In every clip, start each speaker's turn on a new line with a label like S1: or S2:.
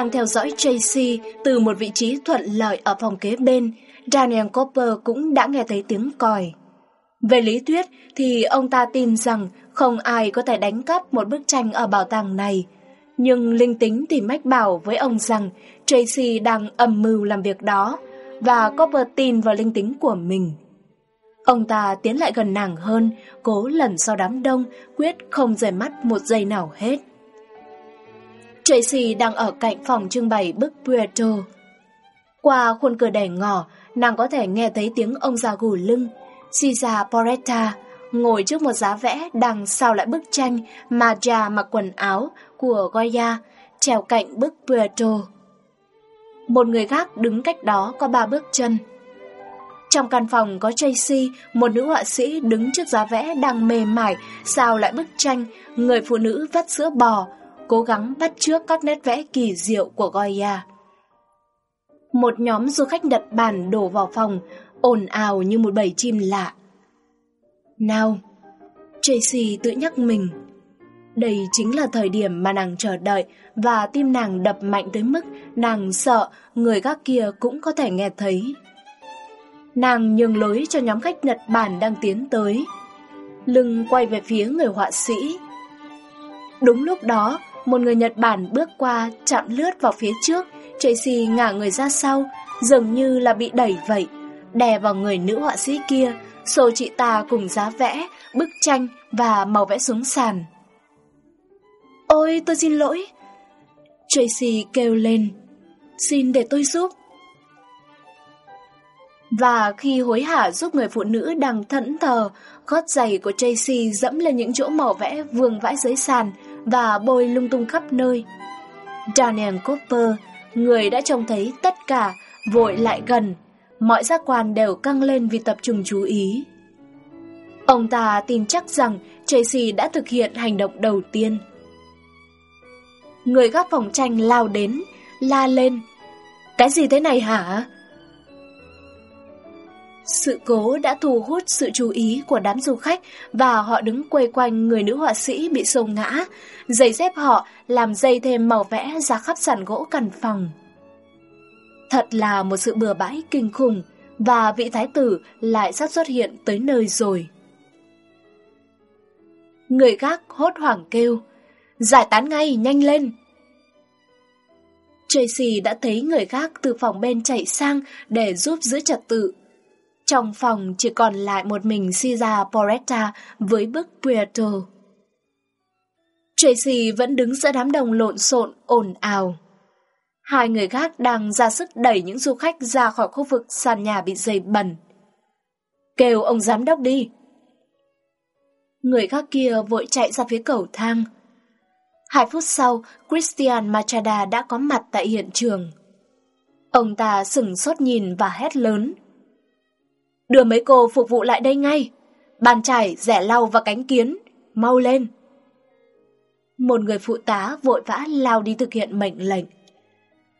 S1: Đang theo dõi Tracy từ một vị trí thuận lợi ở phòng kế bên, Daniel Cooper cũng đã nghe thấy tiếng còi. Về lý thuyết thì ông ta tin rằng không ai có thể đánh cắp một bức tranh ở bảo tàng này. Nhưng linh tính thì mách bảo với ông rằng Tracy đang âm mưu làm việc đó và Cooper tin vào linh tính của mình. Ông ta tiến lại gần nàng hơn, cố lần sau đám đông, quyết không rời mắt một giây nào hết. Tracy đang ở cạnh phòng trưng bày bức Puerto. Qua khuôn cửa đèn ngỏ, nàng có thể nghe thấy tiếng ông già gù lưng. Cesar Porretta ngồi trước một giá vẽ đang sao lại bức tranh mà già mặc quần áo của Goya treo cạnh bức Puerto. Một người khác đứng cách đó có ba bước chân. Trong căn phòng có Tracy, một nữ họa sĩ đứng trước giá vẽ đang mềm mải sao lại bức tranh người phụ nữ vắt sữa bò, cố gắng bắt chước các nét vẽ kỳ diệu của Goya. Một nhóm du khách Nhật Bản đổ vào phòng, ồn ào như một bầy chim lạ. Nào, Tracy tự nhắc mình. Đây chính là thời điểm mà nàng chờ đợi và tim nàng đập mạnh tới mức nàng sợ người gác kia cũng có thể nghe thấy. Nàng nhường lối cho nhóm khách Nhật Bản đang tiến tới. Lưng quay về phía người họa sĩ. Đúng lúc đó, một người Nhật Bản bước qua chạm lướt vào phía trước, Tracy ngả người ra sau, dường như là bị đẩy vậy, đè vào người nữ họa sĩ kia, xô chị ta cùng giá vẽ, bức tranh và màu vẽ xuống sàn. Ôi, tôi xin lỗi. Tracy kêu lên. Xin để tôi giúp. Và khi hối hả giúp người phụ nữ đang thẫn thờ, gót giày của Tracy dẫm lên những chỗ màu vẽ vương vãi dưới sàn và bôi lung tung khắp nơi. Daniel Cooper, người đã trông thấy tất cả, vội lại gần, mọi giác quan đều căng lên vì tập trung chú ý. Ông ta tin chắc rằng Tracy đã thực hiện hành động đầu tiên. Người gác phòng tranh lao đến, la lên. Cái gì thế này hả? Sự cố đã thu hút sự chú ý của đám du khách và họ đứng quay quanh người nữ họa sĩ bị sâu ngã. Giày dép họ làm dây thêm màu vẽ ra khắp sàn gỗ căn phòng. Thật là một sự bừa bãi kinh khủng và vị thái tử lại sắp xuất hiện tới nơi rồi. Người gác hốt hoảng kêu, giải tán ngay, nhanh lên. Tracy đã thấy người gác từ phòng bên chạy sang để giúp giữ trật tự. Trong phòng chỉ còn lại một mình Siza Poretta với bức Puerto. Tracy vẫn đứng giữa đám đông lộn xộn, ồn ào. Hai người khác đang ra sức đẩy những du khách ra khỏi khu vực sàn nhà bị dày bẩn. Kêu ông giám đốc đi. Người khác kia vội chạy ra phía cầu thang. Hai phút sau, Christian Machada đã có mặt tại hiện trường. Ông ta sửng sốt nhìn và hét lớn. Đưa mấy cô phục vụ lại đây ngay. Bàn chải, rẻ lau và cánh kiến. Mau lên. Một người phụ tá vội vã lao đi thực hiện mệnh lệnh.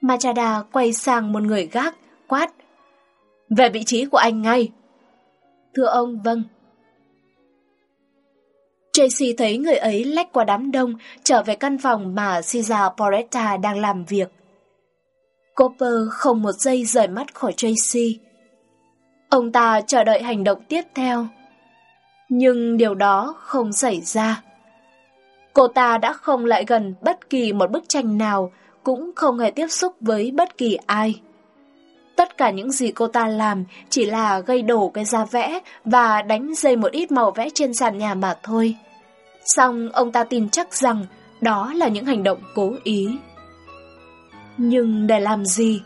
S1: Machada quay sang một người gác, quát. Về vị trí của anh ngay. Thưa ông, vâng. Tracy thấy người ấy lách qua đám đông trở về căn phòng mà Caesar Porretta đang làm việc. Cooper không một giây rời mắt khỏi Tracy. Ông ta chờ đợi hành động tiếp theo. Nhưng điều đó không xảy ra. Cô ta đã không lại gần bất kỳ một bức tranh nào, cũng không hề tiếp xúc với bất kỳ ai. Tất cả những gì cô ta làm chỉ là gây đổ cái da vẽ và đánh dây một ít màu vẽ trên sàn nhà mà thôi. Xong ông ta tin chắc rằng đó là những hành động cố ý. Nhưng để làm gì?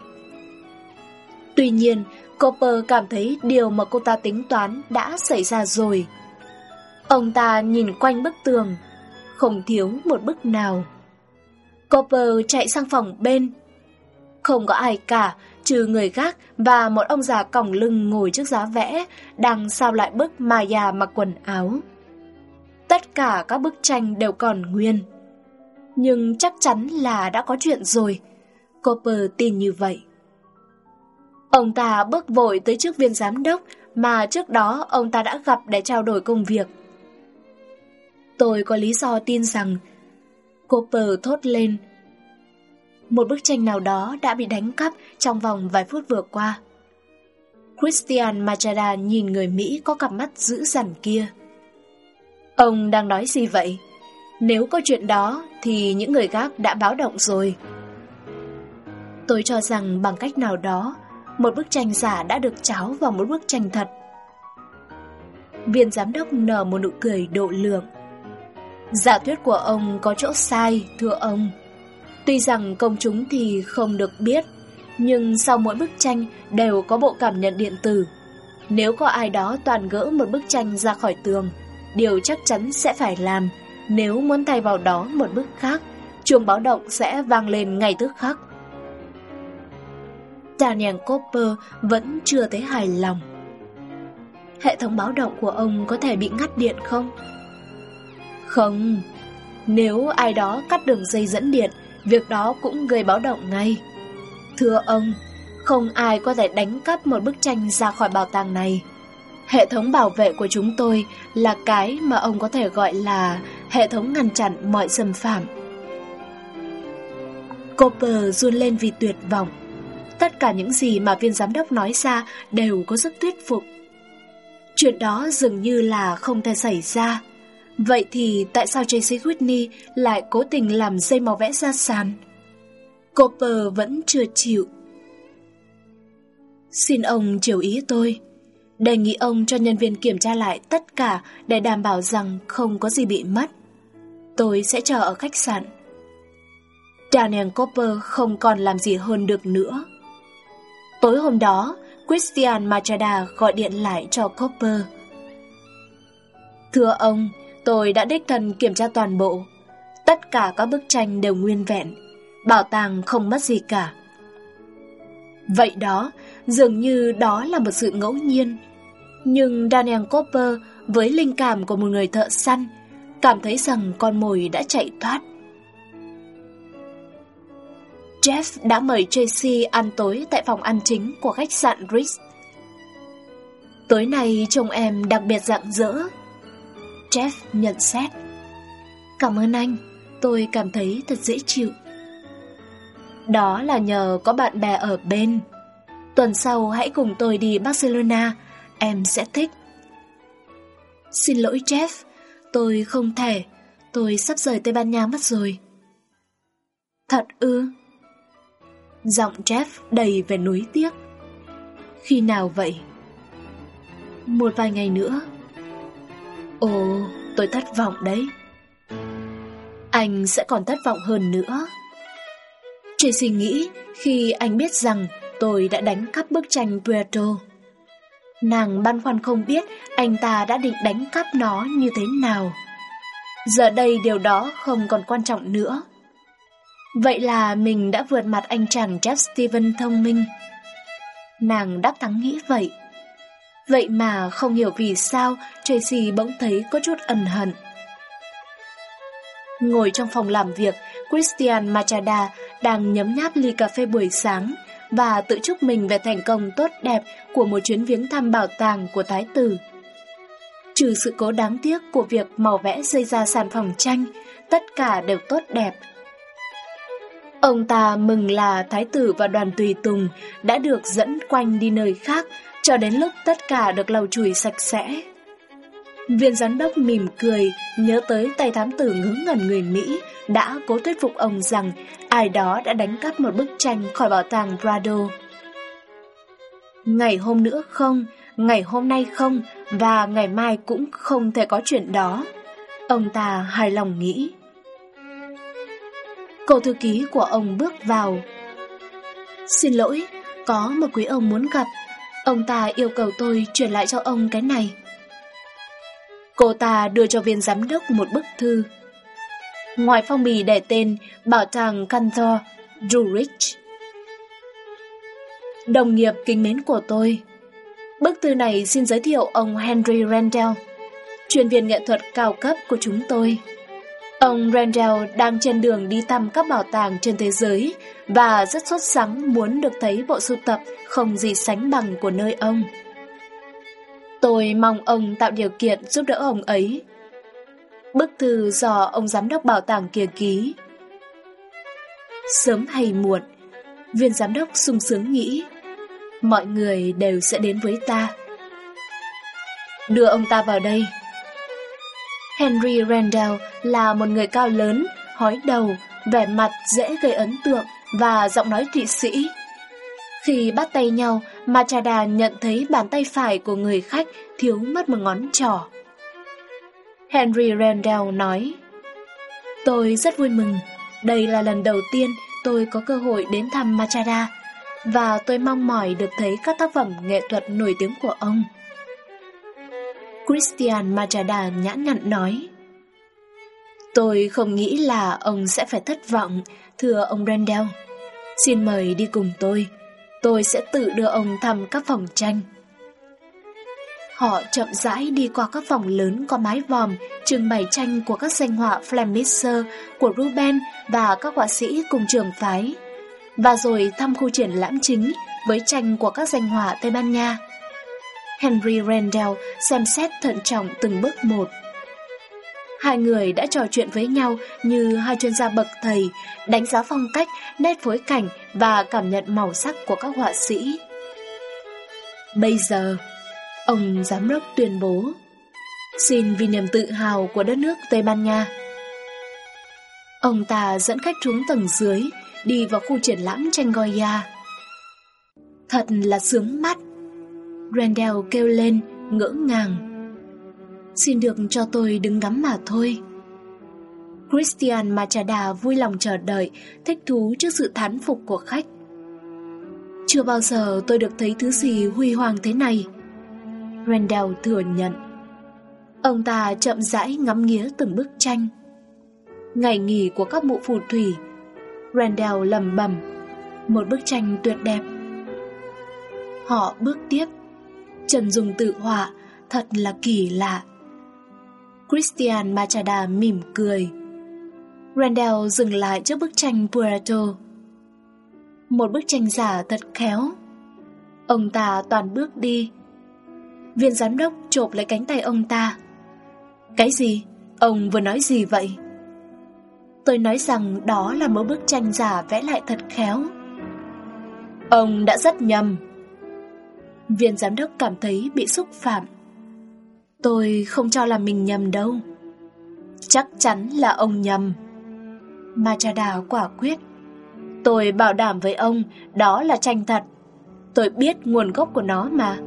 S1: Tuy nhiên, Copper cảm thấy điều mà cô ta tính toán đã xảy ra rồi. Ông ta nhìn quanh bức tường, không thiếu một bức nào. Copper chạy sang phòng bên. Không có ai cả, trừ người gác và một ông già còng lưng ngồi trước giá vẽ, đang sao lại bức Maya mặc quần áo. Tất cả các bức tranh đều còn nguyên. Nhưng chắc chắn là đã có chuyện rồi. Copper tin như vậy. Ông ta bước vội tới trước viên giám đốc mà trước đó ông ta đã gặp để trao đổi công việc. Tôi có lý do tin rằng Cooper thốt lên Một bức tranh nào đó đã bị đánh cắp trong vòng vài phút vừa qua. Christian Machada nhìn người Mỹ có cặp mắt dữ dằn kia. Ông đang nói gì vậy? Nếu có chuyện đó thì những người gác đã báo động rồi. Tôi cho rằng bằng cách nào đó, một bức tranh giả đã được cháo vào một bức tranh thật. Viên giám đốc nở một nụ cười độ lượng. Giả thuyết của ông có chỗ sai, thưa ông. Tuy rằng công chúng thì không được biết, nhưng sau mỗi bức tranh đều có bộ cảm nhận điện tử. Nếu có ai đó toàn gỡ một bức tranh ra khỏi tường, điều chắc chắn sẽ phải làm. Nếu muốn thay vào đó một bức khác, chuông báo động sẽ vang lên ngay tức khắc. Daniel Cooper vẫn chưa thấy hài lòng. Hệ thống báo động của ông có thể bị ngắt điện không? Không, nếu ai đó cắt đường dây dẫn điện, việc đó cũng gây báo động ngay. Thưa ông, không ai có thể đánh cắp một bức tranh ra khỏi bảo tàng này. Hệ thống bảo vệ của chúng tôi là cái mà ông có thể gọi là hệ thống ngăn chặn mọi xâm phạm. Cooper run lên vì tuyệt vọng. Tất cả những gì mà viên giám đốc nói ra đều có sức thuyết phục. Chuyện đó dường như là không thể xảy ra. Vậy thì tại sao Tracy Whitney lại cố tình làm dây màu vẽ ra sàn? Cooper vẫn chưa chịu. Xin ông chiều ý tôi. Đề nghị ông cho nhân viên kiểm tra lại tất cả để đảm bảo rằng không có gì bị mất. Tôi sẽ chờ ở khách sạn. Daniel Cooper không còn làm gì hơn được nữa. Tối hôm đó, Christian Machada gọi điện lại cho Copper. Thưa ông, tôi đã đích thân kiểm tra toàn bộ. Tất cả các bức tranh đều nguyên vẹn. Bảo tàng không mất gì cả. Vậy đó, dường như đó là một sự ngẫu nhiên. Nhưng Daniel Copper với linh cảm của một người thợ săn cảm thấy rằng con mồi đã chạy thoát. Jeff đã mời Tracy ăn tối tại phòng ăn chính của khách sạn Ritz. Tối nay trông em đặc biệt rạng rỡ. Jeff nhận xét. Cảm ơn anh, tôi cảm thấy thật dễ chịu. Đó là nhờ có bạn bè ở bên. Tuần sau hãy cùng tôi đi Barcelona, em sẽ thích. Xin lỗi Jeff, tôi không thể, tôi sắp rời Tây Ban Nha mất rồi. Thật ư? Giọng Jeff đầy về nuối tiếc. Khi nào vậy? Một vài ngày nữa. Ồ, tôi thất vọng đấy. Anh sẽ còn thất vọng hơn nữa. Tracy nghĩ khi anh biết rằng tôi đã đánh cắp bức tranh Puerto. Nàng băn khoăn không biết anh ta đã định đánh cắp nó như thế nào. Giờ đây điều đó không còn quan trọng nữa. Vậy là mình đã vượt mặt anh chàng Jeff Steven thông minh. Nàng đắc thắng nghĩ vậy. Vậy mà không hiểu vì sao Tracy bỗng thấy có chút ẩn hận. Ngồi trong phòng làm việc, Christian Machada đang nhấm nháp ly cà phê buổi sáng và tự chúc mình về thành công tốt đẹp của một chuyến viếng thăm bảo tàng của Thái tử. Trừ sự cố đáng tiếc của việc màu vẽ dây ra sàn phòng tranh, tất cả đều tốt đẹp. Ông ta mừng là Thái tử và đoàn tùy tùng đã được dẫn quanh đi nơi khác cho đến lúc tất cả được lau chùi sạch sẽ. Viên giám đốc mỉm cười, nhớ tới tay thám tử ngớ ngẩn người Mỹ đã cố thuyết phục ông rằng ai đó đã đánh cắp một bức tranh khỏi bảo tàng Prado. Ngày hôm nữa không, ngày hôm nay không, và ngày mai cũng không thể có chuyện đó. Ông ta hài lòng nghĩ. Cô thư ký của ông bước vào. Xin lỗi, có một quý ông muốn gặp. Ông ta yêu cầu tôi chuyển lại cho ông cái này. Cô ta đưa cho viên giám đốc một bức thư. Ngoài phong bì để tên Bảo tàng Cantor, Durich. Đồng nghiệp kính mến của tôi Bức thư này xin giới thiệu ông Henry Randall Chuyên viên nghệ thuật cao cấp của chúng tôi Ông Randall đang trên đường đi thăm các bảo tàng trên thế giới và rất sốt sắng muốn được thấy bộ sưu tập không gì sánh bằng của nơi ông. Tôi mong ông tạo điều kiện giúp đỡ ông ấy. Bức thư do ông giám đốc bảo tàng kia ký. Sớm hay muộn, viên giám đốc sung sướng nghĩ, mọi người đều sẽ đến với ta. Đưa ông ta vào đây. Henry Randall là một người cao lớn, hói đầu, vẻ mặt dễ gây ấn tượng và giọng nói thụy sĩ. Khi bắt tay nhau, Machada nhận thấy bàn tay phải của người khách thiếu mất một ngón trỏ. Henry Randall nói, Tôi rất vui mừng, đây là lần đầu tiên tôi có cơ hội đến thăm Machada và tôi mong mỏi được thấy các tác phẩm nghệ thuật nổi tiếng của ông. Christian Machada nhãn nhặn nói, Tôi không nghĩ là ông sẽ phải thất vọng, thưa ông Randall. Xin mời đi cùng tôi, tôi sẽ tự đưa ông thăm các phòng tranh. Họ chậm rãi đi qua các phòng lớn có mái vòm, trưng bày tranh của các danh họa Flemisher của Ruben và các họa sĩ cùng trường phái. Và rồi thăm khu triển lãm chính với tranh của các danh họa Tây Ban Nha. Henry Randall xem xét thận trọng từng bước một. Hai người đã trò chuyện với nhau như hai chuyên gia bậc thầy, đánh giá phong cách, nét phối cảnh và cảm nhận màu sắc của các họa sĩ. Bây giờ, ông giám đốc tuyên bố, xin vì niềm tự hào của đất nước Tây Ban Nha. Ông ta dẫn khách xuống tầng dưới, đi vào khu triển lãm tranh Goya. Thật là sướng mắt. Randall kêu lên, ngỡ ngàng. Xin được cho tôi đứng ngắm mà thôi. Christian Machada vui lòng chờ đợi, thích thú trước sự thán phục của khách. Chưa bao giờ tôi được thấy thứ gì huy hoàng thế này. Randall thừa nhận. Ông ta chậm rãi ngắm nghía từng bức tranh. Ngày nghỉ của các mụ phù thủy, Randall lầm bầm, một bức tranh tuyệt đẹp. Họ bước tiếp, Trần Dùng tự họa, thật là kỳ lạ. Christian Machada mỉm cười. Randall dừng lại trước bức tranh Puerto. Một bức tranh giả thật khéo. Ông ta toàn bước đi. Viên giám đốc chộp lấy cánh tay ông ta. Cái gì? Ông vừa nói gì vậy? Tôi nói rằng đó là một bức tranh giả vẽ lại thật khéo. Ông đã rất nhầm. Viên giám đốc cảm thấy bị xúc phạm. Tôi không cho là mình nhầm đâu. Chắc chắn là ông nhầm. Machada quả quyết. Tôi bảo đảm với ông, đó là tranh thật. Tôi biết nguồn gốc của nó mà.